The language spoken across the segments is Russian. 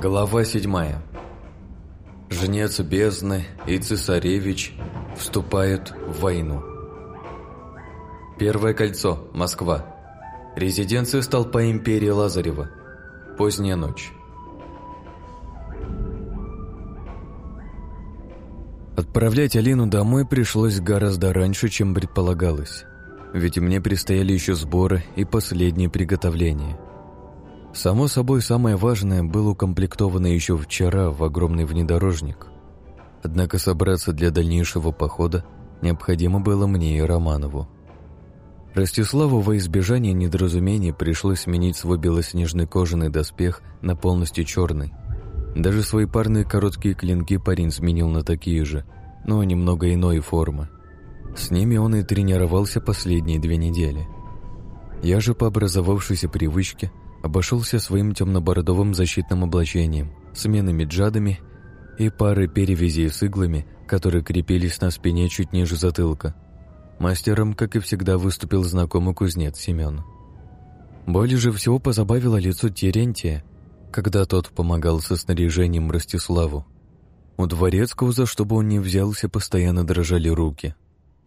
Глава седьмая. Жнец бездны и цесаревич вступают в войну. Первое кольцо. Москва. Резиденция столпа империи Лазарева. Поздняя ночь. Отправлять Алину домой пришлось гораздо раньше, чем предполагалось. Ведь мне предстояли еще сборы и последние приготовления – Само собой, самое важное было укомплектовано еще вчера в огромный внедорожник. Однако собраться для дальнейшего похода необходимо было мне и Романову. Ростиславу во избежание недоразумений пришлось сменить свой белоснежный кожаный доспех на полностью черный. Даже свои парные короткие клинки парень сменил на такие же, но немного иной формы. С ними он и тренировался последние две недели. Я же по образовавшейся привычке – обошелся своим темно-бородовым защитным облачением, сменными джадами и парой перевязей с иглами, которые крепились на спине чуть ниже затылка. Мастером, как и всегда, выступил знакомый кузнец Семен. Более же всего позабавило лицо Терентия, когда тот помогал со снаряжением Ростиславу. У Дворецкого, за что бы он ни взялся, постоянно дрожали руки.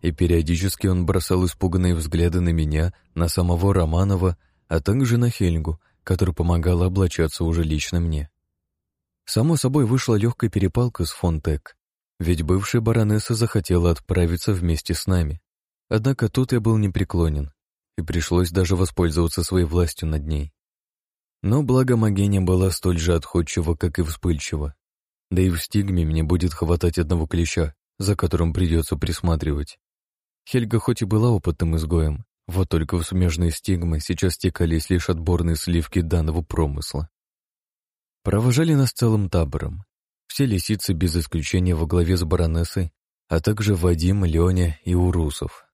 И периодически он бросал испуганные взгляды на меня, на самого Романова а также на Хельгу, которая помогала облачаться уже лично мне. Само собой вышла легкая перепалка с Фонтек, ведь бывшая баронесса захотела отправиться вместе с нами. Однако тут я был непреклонен, и пришлось даже воспользоваться своей властью над ней. Но благо Магения была столь же отходчива, как и вспыльчива. Да и в стигме мне будет хватать одного клеща, за которым придется присматривать. Хельга хоть и была опытным изгоем, вот только в смежные стигмы сейчас стекались лишь отборные сливки данного промысла. Провожали нас целым табором. Все лисицы без исключения во главе с баронессой, а также Вадим, Леня и Урусов.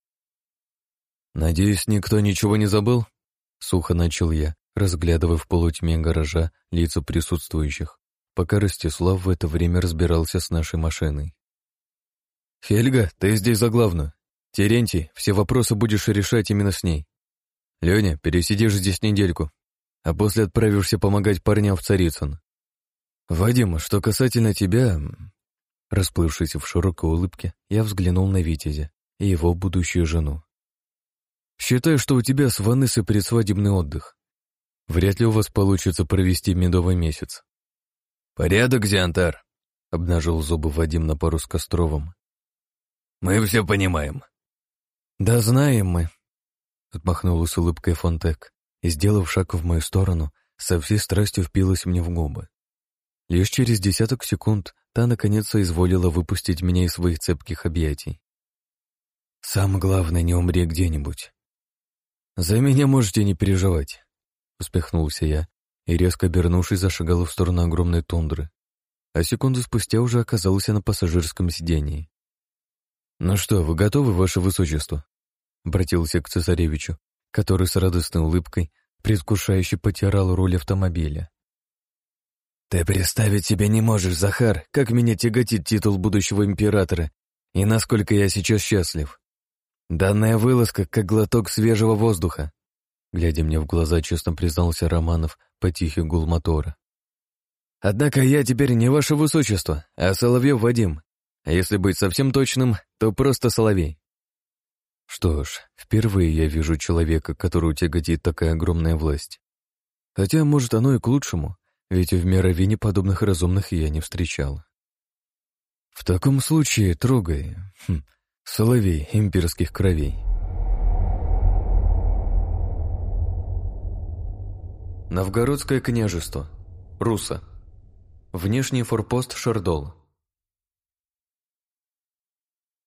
«Надеюсь, никто ничего не забыл?» — сухо начал я, разглядывая в полутьме гаража лица присутствующих, пока Ростислав в это время разбирался с нашей машиной. «Хельга, ты здесь за главную. Терентий, все вопросы будешь решать именно с ней. Леня, пересидишь здесь недельку, а после отправишься помогать парням в Царицын. Вадим, что касательно тебя...» Расплывшись в широкой улыбке, я взглянул на Витязя и его будущую жену. «Считаю, что у тебя с Ванессой предсвадебный отдых. Вряд ли у вас получится провести медовый месяц». «Порядок, Зиантар», — обнажил зубы Вадим на пару с Костровым. «Мы все понимаем. «Да знаем мы», — отмахнулась с улыбкой Фонтек и, сделав шаг в мою сторону, со всей страстью впилась мне в губы. Лишь через десяток секунд та наконец изволила выпустить меня из своих цепких объятий. «Самое главное, не умри где-нибудь». «За меня можете не переживать», — успехнулся я и, резко обернувшись, зашагал в сторону огромной тундры, а секунду спустя уже оказался на пассажирском сидении. «Ну что, вы готовы, ваше высочество?» Обратился к цесаревичу, который с радостной улыбкой предвкушающе потирал руль автомобиля. «Ты представить себе не можешь, Захар, как меня тяготит титул будущего императора и насколько я сейчас счастлив. Данная вылазка как глоток свежего воздуха», глядя мне в глаза, честно признался Романов по тихий гул мотора. «Однако я теперь не ваше высочество, а Соловьев Вадим, а если быть совсем точным, то просто соловей. Что ж, впервые я вижу человека, которого тяготит такая огромная власть. Хотя, может, оно и к лучшему, ведь в мировине подобных разумных я не встречал. В таком случае трогай. Хм, соловей имперских кровей. Новгородское княжество. Руса. Внешний форпост Шардол.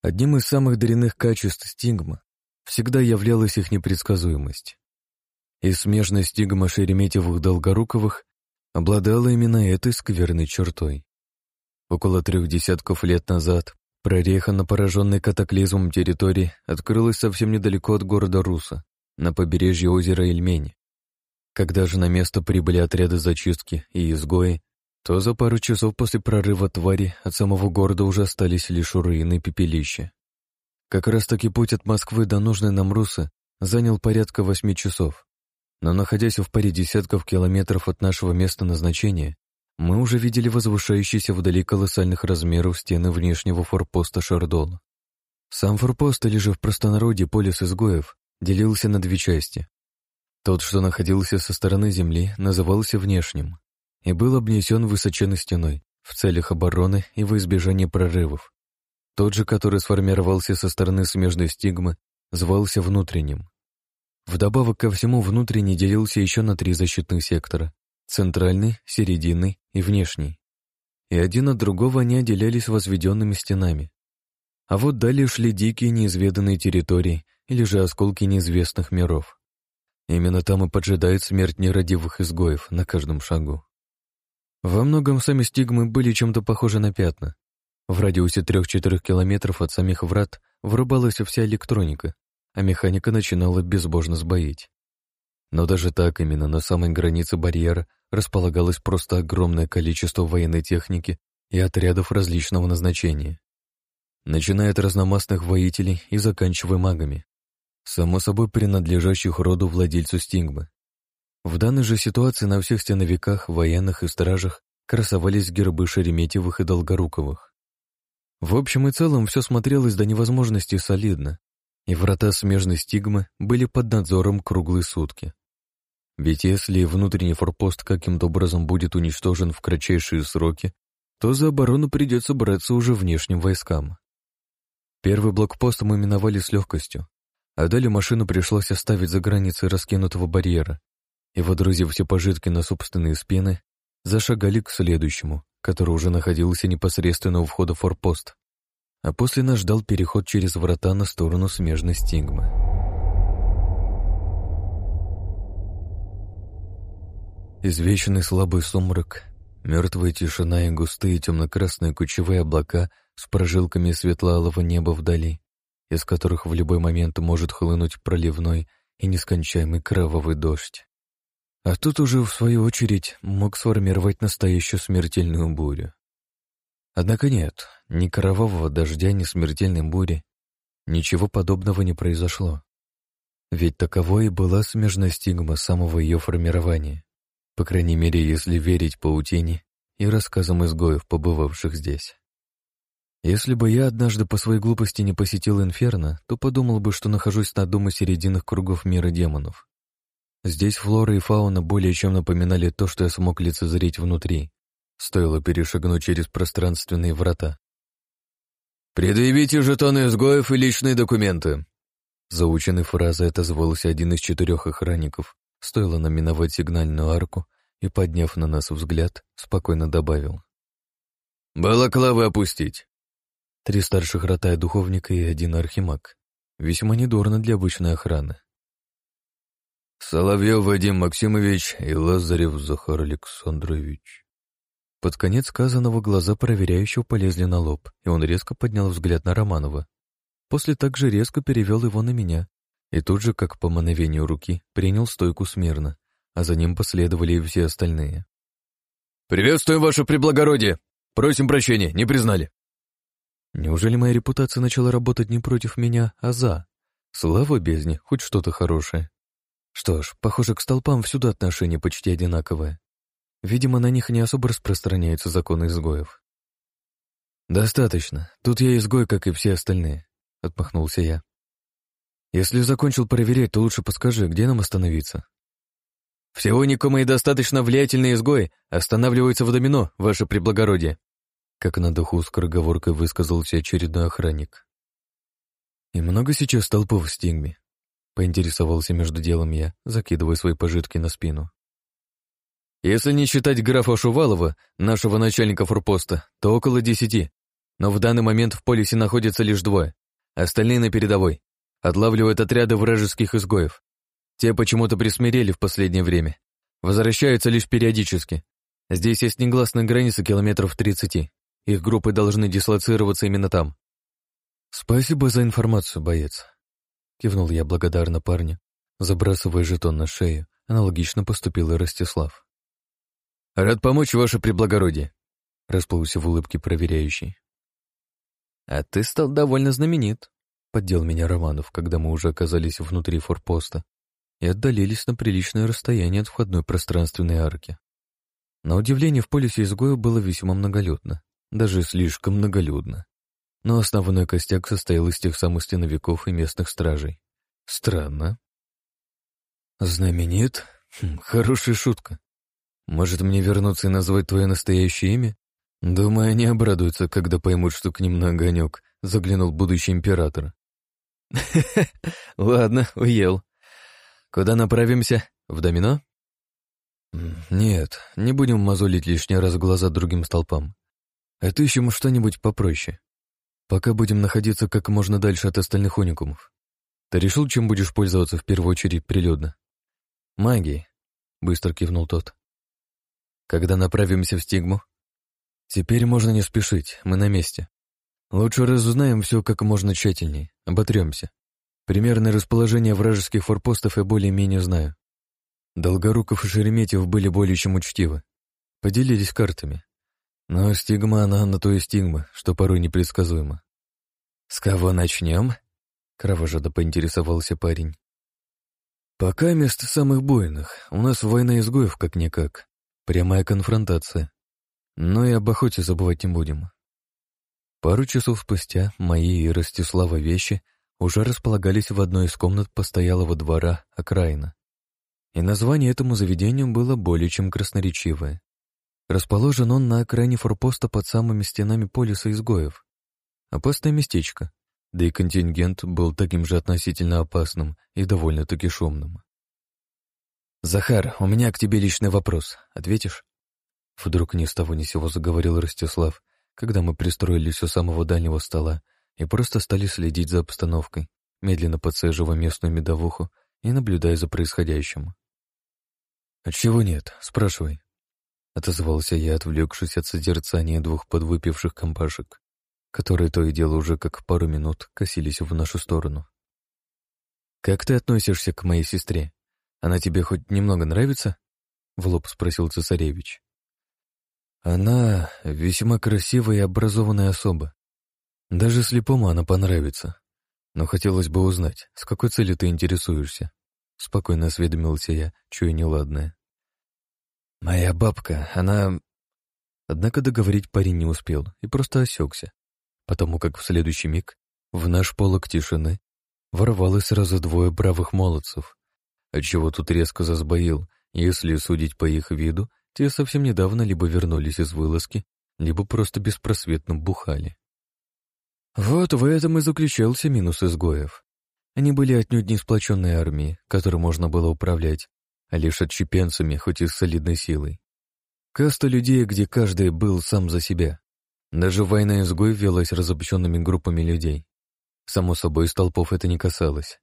Одним из самых дрянных качеств стигма всегда являлась их непредсказуемость. И смежная стигма Шереметьевых-Долгоруковых обладала именно этой скверной чертой. Около трех десятков лет назад прореха на пораженной катаклизмом территории открылась совсем недалеко от города Руса, на побережье озера Эльмень. Когда же на место прибыли отряды зачистки и изгои, то за пару часов после прорыва твари от самого города уже остались лишь руины пепелища. Как раз-таки путь от Москвы до нужной нам Русы занял порядка восьми часов. Но находясь в паре десятков километров от нашего места назначения, мы уже видели возвышающиеся вдали колоссальных размеров стены внешнего форпоста Шардон. Сам форпост, или же в простонародье полис изгоев, делился на две части. Тот, что находился со стороны земли, назывался внешним и был обнесен высоченной стеной в целях обороны и во избежание прорывов. Тот же, который сформировался со стороны смежной стигмы, звался внутренним. Вдобавок ко всему, внутренний делился еще на три защитных сектора — центральный, серединный и внешний. И один от другого они отделялись возведенными стенами. А вот далее шли дикие неизведанные территории или же осколки неизвестных миров. Именно там и поджидает смерть нерадивых изгоев на каждом шагу. Во многом сами стигмы были чем-то похожи на пятна. В радиусе трех-четырех километров от самих врат врубалась вся электроника, а механика начинала безбожно сбоить. Но даже так именно на самой границе барьера располагалось просто огромное количество военной техники и отрядов различного назначения. Начиная от разномастных воителей и заканчивая магами. Само собой принадлежащих роду владельцу стигмы. В данной же ситуации на всех стеновиках, военных и стражах красовались гербы Шереметьевых и Долгоруковых. В общем и целом все смотрелось до невозможности солидно, и врата смежной стигмы были под надзором круглые сутки. Ведь если внутренний форпост каким-то образом будет уничтожен в кратчайшие сроки, то за оборону придется браться уже внешним войскам. Первый блокпост мы миновали с легкостью, а далее машину пришлось оставить за границей раскинутого барьера, и, водрузив все пожитки на собственные спины, зашагали к следующему, который уже находился непосредственно у входа форпост. А после нас ждал переход через врата на сторону смежной стигмы. Извечный слабый сумрак, мертвая тишина и густые темно-красные кучевые облака с прожилками светло-алого неба вдали, из которых в любой момент может хлынуть проливной и нескончаемый кровавый дождь. А тут уже, в свою очередь, мог сформировать настоящую смертельную бурю. Однако нет, ни кровавого дождя, ни смертельной бури. Ничего подобного не произошло. Ведь таковой и была смежная стигма самого ее формирования. По крайней мере, если верить паутине и рассказам изгоев, побывавших здесь. Если бы я однажды по своей глупости не посетил Инферно, то подумал бы, что нахожусь на одном из серединных кругов мира демонов. Здесь флора и фауна более чем напоминали то, что я смог лицезреть внутри. Стоило перешагнуть через пространственные врата. «Предъявите жетоны изгоев и личные документы!» Заученной фразой отозвался один из четырех охранников. Стоило нам сигнальную арку и, подняв на нас взгляд, спокойно добавил. «Балаклавы опустить!» Три старших ротая духовника и один архимаг. Весьма недурно для обычной охраны. Соловьев Вадим Максимович и Лазарев Захар Александрович. Под конец сказанного глаза проверяющего полезли на лоб, и он резко поднял взгляд на Романова. После также резко перевел его на меня, и тут же, как по мановению руки, принял стойку смирно, а за ним последовали и все остальные. «Приветствуем, ваше преблагородие! Просим прощения, не признали!» Неужели моя репутация начала работать не против меня, а за? Слава бездне, хоть что-то хорошее. Что ж, похоже, к столпам всюду отношение почти одинаковое. Видимо, на них не особо распространяются законы изгоев. «Достаточно. Тут я изгой, как и все остальные», — отмахнулся я. «Если закончил проверять, то лучше подскажи, где нам остановиться?» «Всего никому и достаточно влиятельные изгои останавливаются в домино, ваше преблагородие», как на духу скороговоркой высказался очередной охранник. «И много сейчас толпов в стигме?» Поинтересовался между делом я, закидывая свои пожитки на спину. Если не считать графа Шувалова, нашего начальника форпоста, то около десяти. Но в данный момент в полисе находятся лишь двое. Остальные на передовой. Отлавливают отряды вражеских изгоев. Те почему-то присмирели в последнее время. Возвращаются лишь периодически. Здесь есть негласная граница километров тридцати. Их группы должны дислоцироваться именно там. Спасибо за информацию, боец. Кивнул я благодарно парню, забрасывая жетон на шею. Аналогично поступил и Ростислав. «Рад помочь, ваше преблагородие», — расплылся в улыбке проверяющий. «А ты стал довольно знаменит», — поддел меня Романов, когда мы уже оказались внутри форпоста и отдалились на приличное расстояние от входной пространственной арки. На удивление, в полюсе изгоев было весьма многолюдно, даже слишком многолюдно. Но основной костяк состоял из тех самых стеновиков и местных стражей. Странно. Знаменит? Хм, хорошая шутка. Может, мне вернуться и назвать твое настоящее имя? Думаю, они обрадуются, когда поймут, что к ним на огонек заглянул будущий император. Ладно, уел. Куда направимся? В домино? Нет, не будем мозолить лишний раз глаза другим столпам. Отыщем что-нибудь попроще. Пока будем находиться как можно дальше от остальных уникумов. Ты решил, чем будешь пользоваться в первую очередь прилюдно? Магией, быстро кивнул тот. Когда направимся в стигму? Теперь можно не спешить, мы на месте. Лучше разузнаем все как можно тщательнее, оботремся. Примерное расположение вражеских форпостов я более-менее знаю. Долгоруков и Шереметьев были более чем учтивы. Поделились картами. Но стигма она на то и стигма, что порой непредсказуема. «С кого начнем?» — кровожадо поинтересовался парень. «Пока место самых буйных. У нас война изгоев как-никак. Прямая конфронтация. Но и об охоте забывать не будем. Пару часов спустя мои и Ростислава вещи уже располагались в одной из комнат постоялого двора окраина. И название этому заведению было более чем красноречивое. Расположен он на окраине форпоста под самыми стенами полиса изгоев. Опасное местечко, да и контингент был таким же относительно опасным и довольно-таки шумным. «Захар, у меня к тебе личный вопрос. Ответишь?» Вдруг ни с того ни сего заговорил Ростислав, когда мы пристроились у самого дальнего стола и просто стали следить за обстановкой, медленно подсаживая местную медовуху и наблюдая за происходящим. «Отчего нет? Спрашивай», — отозвался я, отвлекшись от созерцания двух подвыпивших компашек, которые то и дело уже как пару минут косились в нашу сторону. «Как ты относишься к моей сестре? Она тебе хоть немного нравится?» — в лоб спросил цесаревич. Она весьма красивая и образованная особа. Даже слепому она понравится. Но хотелось бы узнать, с какой целью ты интересуешься. Спокойно осведомился я, чуя неладное. Моя бабка, она... Однако договорить парень не успел и просто осекся, потому как в следующий миг в наш полок тишины ворвалось сразу двое бравых молодцев, отчего тут резко засбоил, если судить по их виду, те совсем недавно либо вернулись из вылазки, либо просто беспросветно бухали. Вот в этом и заключался минус изгоев. Они были отнюдь не сплоченной армией, которой можно было управлять, а лишь отщепенцами, хоть и с солидной силой. Каста людей, где каждый был сам за себя. Даже война изгоев велась разобщенными группами людей. Само собой, столпов это не касалось.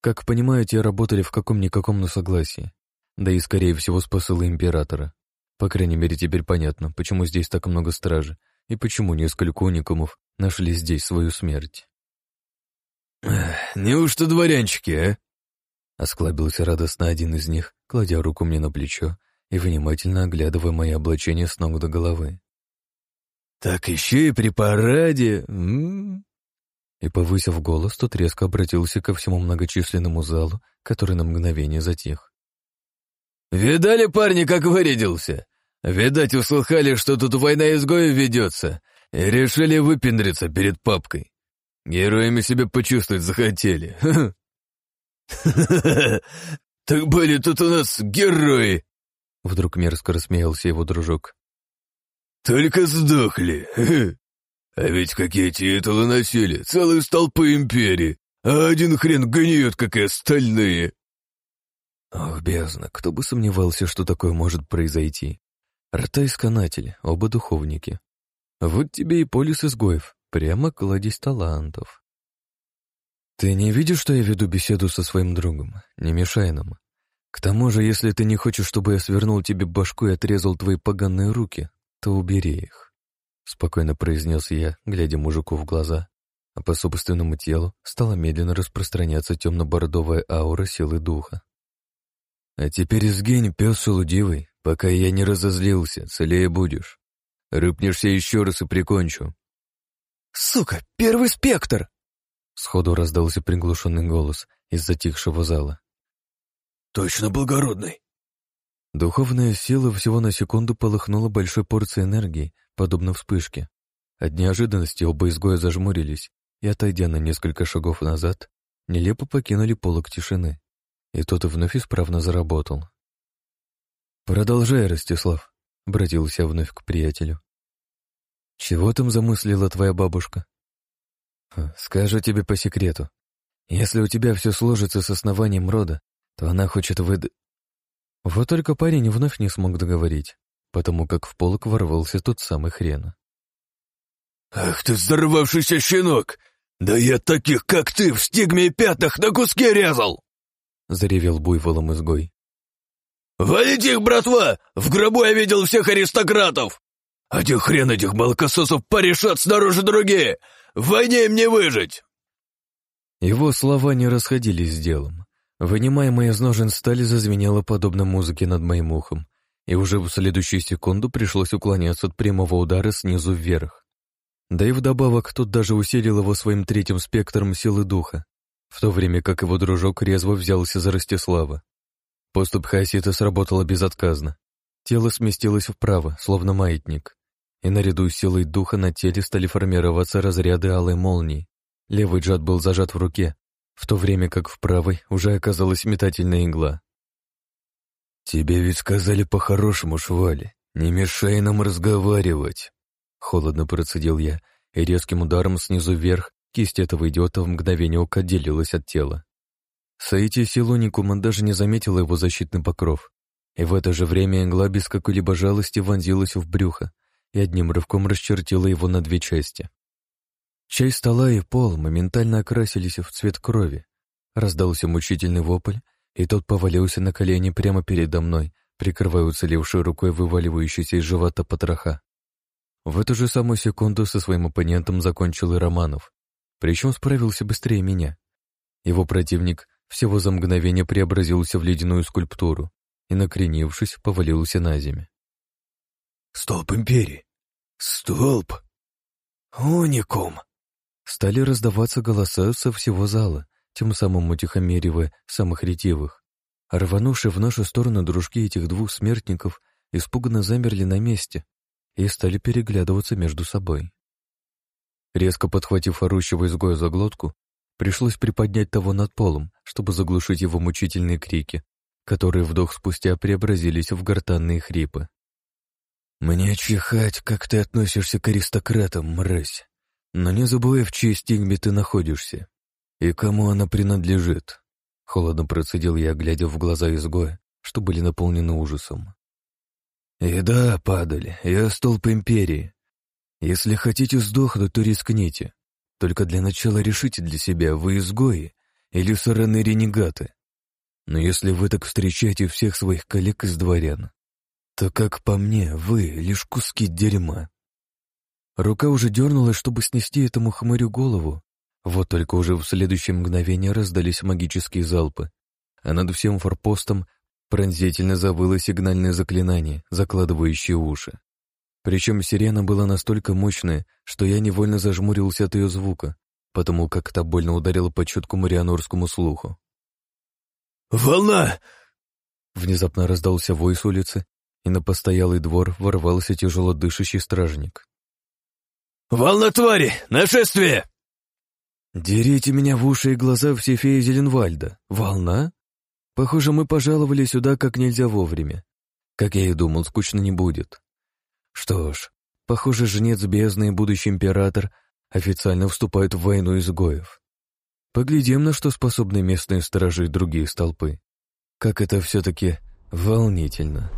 Как понимаю, те работали в каком-никаком, но согласии да и, скорее всего, с императора. По крайней мере, теперь понятно, почему здесь так много стражи и почему несколько уникумов нашли здесь свою смерть. «Неужто дворянчики, а?» Осклабился радостно один из них, кладя руку мне на плечо и внимательно оглядывая мои облачения с ног до головы. «Так еще и при параде!» М -м -м. И, повысив голос, тот резко обратился ко всему многочисленному залу, который на мгновение затих. «Видали, парни, как вырядился? Видать, услыхали, что тут война изгоев ведется, и решили выпендриться перед папкой. Героями себя почувствовать захотели. Так были тут у нас герои!» Вдруг мерзко рассмеялся его дружок. «Только сдохли. А ведь какие титулы носили, целые столпы империи, а один хрен гниет, как и остальные!» Ох, бездна, кто бы сомневался, что такое может произойти. Рта-исканатели, оба духовники. Вот тебе и полис изгоев, прямо кладезь талантов. Ты не видишь, что я веду беседу со своим другом? Не мешай нам. К тому же, если ты не хочешь, чтобы я свернул тебе башку и отрезал твои поганые руки, то убери их. Спокойно произнес я, глядя мужику в глаза, а по собственному телу стала медленно распространяться темно-бордовая аура силы духа. А теперь сгинь, пес шелудивый, пока я не разозлился, целее будешь. Рыпнешься еще раз и прикончу. «Сука, первый спектр!» Сходу раздался приглушенный голос из затихшего зала. «Точно благородный!» Духовная сила всего на секунду полыхнула большой порцией энергии, подобно вспышке. От неожиданности оба изгоя зажмурились и, отойдя на несколько шагов назад, нелепо покинули полок тишины. И тот вновь исправно заработал. «Продолжай, Ростислав», — обратился вновь к приятелю. «Чего там замыслила твоя бабушка?» «Скажу тебе по секрету. Если у тебя все сложится с основанием рода, то она хочет выд...» Вот только парень вновь не смог договорить, потому как в полок ворвался тот самый хрен. «Ах ты взорвавшийся щенок! Да я таких, как ты, в стигме и пятнах на куски резал!» — заревел буйволом изгой. «Валите их, братва! В гробу я видел всех аристократов! Один хрен этих молокососов порешат снаружи другие! В войне им не выжить!» Его слова не расходились с делом. Вынимаемая из ножен стали зазвенела подобно музыке над моим ухом, и уже в следующую секунду пришлось уклоняться от прямого удара снизу вверх. Да и вдобавок тот даже усилил его своим третьим спектром силы духа, в то время как его дружок резво взялся за Ростислава. Поступ Хасита сработала безотказно. Тело сместилось вправо, словно маятник, и наряду с силой духа на теле стали формироваться разряды алой молнии. Левый джад был зажат в руке, в то время как в правой уже оказалась метательная игла. «Тебе ведь сказали по-хорошему, Швали, не мешай нам разговаривать», — холодно процедил я, и резким ударом снизу вверх кисть этого идиота в мгновение ока отделилась от тела. Саити Силуникума даже не заметила его защитный покров, и в это же время игла без какой-либо жалости вонзилась в брюхо и одним рывком расчертила его на две части. Часть стола и пол моментально окрасились в цвет крови. Раздался мучительный вопль, и тот повалился на колени прямо передо мной, прикрывая уцелевшей рукой вываливающийся из живота потроха. В эту же самую секунду со своим оппонентом закончил и Романов, причем справился быстрее меня. Его противник всего за мгновение преобразился в ледяную скульптуру и, накренившись, повалился на землю. «Столб Империи! Столб! Уникум!» Стали раздаваться голоса со всего зала, тем самым утихомиривая самых ретивых. Рванувшие в нашу сторону дружки этих двух смертников испуганно замерли на месте и стали переглядываться между собой. Резко подхватив орущего изгоя за глотку, Пришлось приподнять того над полом, чтобы заглушить его мучительные крики, которые вдох спустя преобразились в гортанные хрипы. «Мне чихать, как ты относишься к аристократам, мразь. Но не забывай, в чьей стигме ты находишься и кому она принадлежит», — холодно процедил я, глядя в глаза изгоя, что были наполнены ужасом. «И да, падали, я столб империи. Если хотите сдохнуть, то рискните. Только для начала решите для себя, вы изгои или сраные ренегаты. Но если вы так встречаете всех своих коллег из дворян, то, как по мне, вы лишь куски дерьма. Рука уже дернулась, чтобы снести этому хмырю голову. Вот только уже в следующее мгновение раздались магические залпы, а над всем форпостом пронзительно завыло сигнальное заклинание, закладывающее уши. Причем сирена была настолько мощная, что я невольно зажмурился от ее звука, потому как та больно ударила по чуткому рианорскому слуху. «Волна!» Внезапно раздался вой с улицы, и на постоялый двор ворвался тяжело дышащий стражник. «Волна твари! Нашествие!» «Дерите меня в уши и глаза все феи Зеленвальда. Волна? Похоже, мы пожаловали сюда как нельзя вовремя. Как я и думал, скучно не будет. Что ж, похоже, жнец бездны и будущий император официально вступают в войну изгоев. Поглядим, на что способны местные сторожи другие столпы. Как это все-таки волнительно.